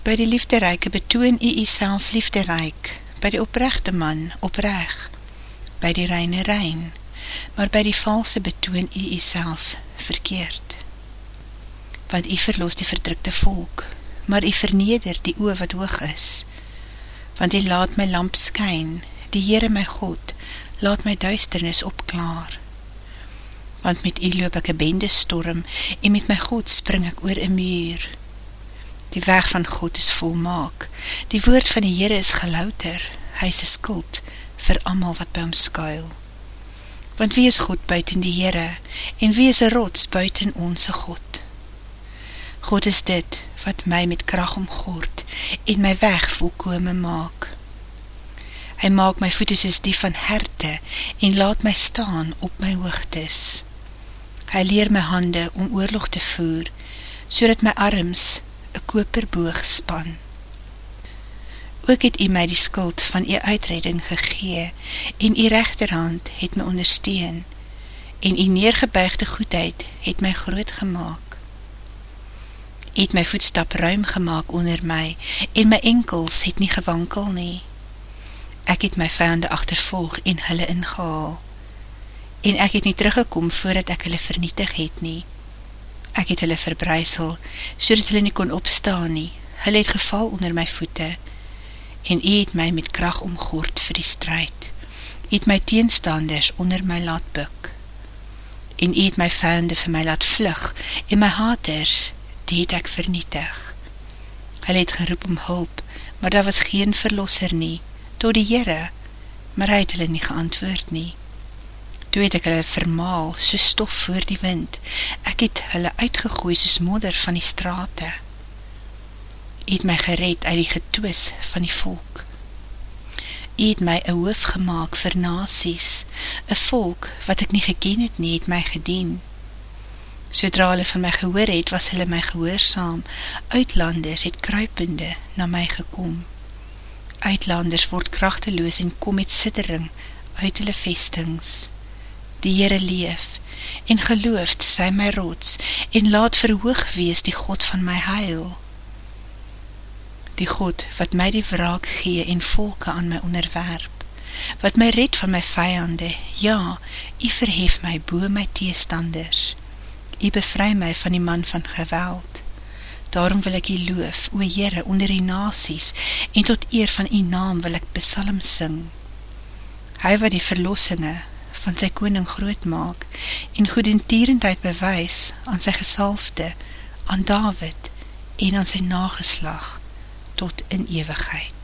By die liefderyke betoon u u self liefderyk, by die oprechte man opreg, by die reine rein, maar by die valse betoon u u self verkeerd. Want u verloos die verdrukte volk, maar u verneder die oe wat hoog is. Want u laat my lamp skyn, die Heere my God, laat my duisternis opklaar. Want met u loop ek een bende storm, en met my God spring ek oor een muur. Die weg van God is volmaak, die woord van die Heere is gelouter, hy is skuld vir amal wat by hom skuil want wie is God buiten die Heere, en wie is een rots buiten onze God? God is dit, wat my met kracht omgoord, en my weg volkome maak. Hy maak my voete soos die van herte, en laat my staan op my hoogtes. Hy leer my hande om oorlog te voer, so dat my arms koperboog span ook het u my die skuld van u uitreiding gegee, en u rechterhand het my ondersteun, en u neergebuigde goedheid het my groot gemaakt. U het my voetstap ruim gemaakt onder my, en my enkels het nie gewankel nie. Ek het my vijande achtervolg en hulle ingehaal, en ek het nie teruggekom voordat ek hulle vernietig het nie. Ek het hulle verbruisel, so dat hulle nie kon opstaan nie, hulle het geval onder my voete, en u het my met kracht omgoord vir die strijd. U het my teenstanders onder my laat buk. En u het my vijande vir my laat vlug, en my haters, die het ek vernietig. Hy het geroep om hulp, maar daar was geen verlosser nie, door die Heere, maar hy het hulle nie geantwoord nie. Toe het ek hulle vermaal, so stof voor die wind, ek het hulle uitgegooi soos modder van die strate het my gered uit die getwis van die volk. U het my een hoof gemaakt vir nasies, een volk wat ek nie geken het nie, het my gedien. Sodra hulle van my gehoor het, was hulle my gehoorzaam, uitlanders het kruipende na my gekom. Uitlanders word krachteloos en kom met sittering uit hulle vestings. Die Heere leef, en geloofd sy my rots, en laat verhoog wees die God van my heil. Die God wat my die wraak gee en volke aan my onderwerp, wat my red van my vijande, ja, u verhef my boe my teestanders, u bevry my van die man van geweld, daarom wil ek u loof, o Heere, onder die nasies, en tot eer van u naam wil ek besalm sing. Hy wat die verlossinge van sy koning groot maak, en goedentierendheid bewys aan sy gesalfde, aan David, en aan sy nageslag, tot in ewigheid.